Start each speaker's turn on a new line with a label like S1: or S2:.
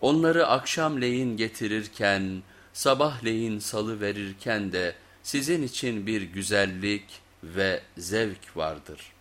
S1: Onları akşamleyin getirirken, sabahleyin salı verirken de sizin için bir güzellik ve zevk vardır.''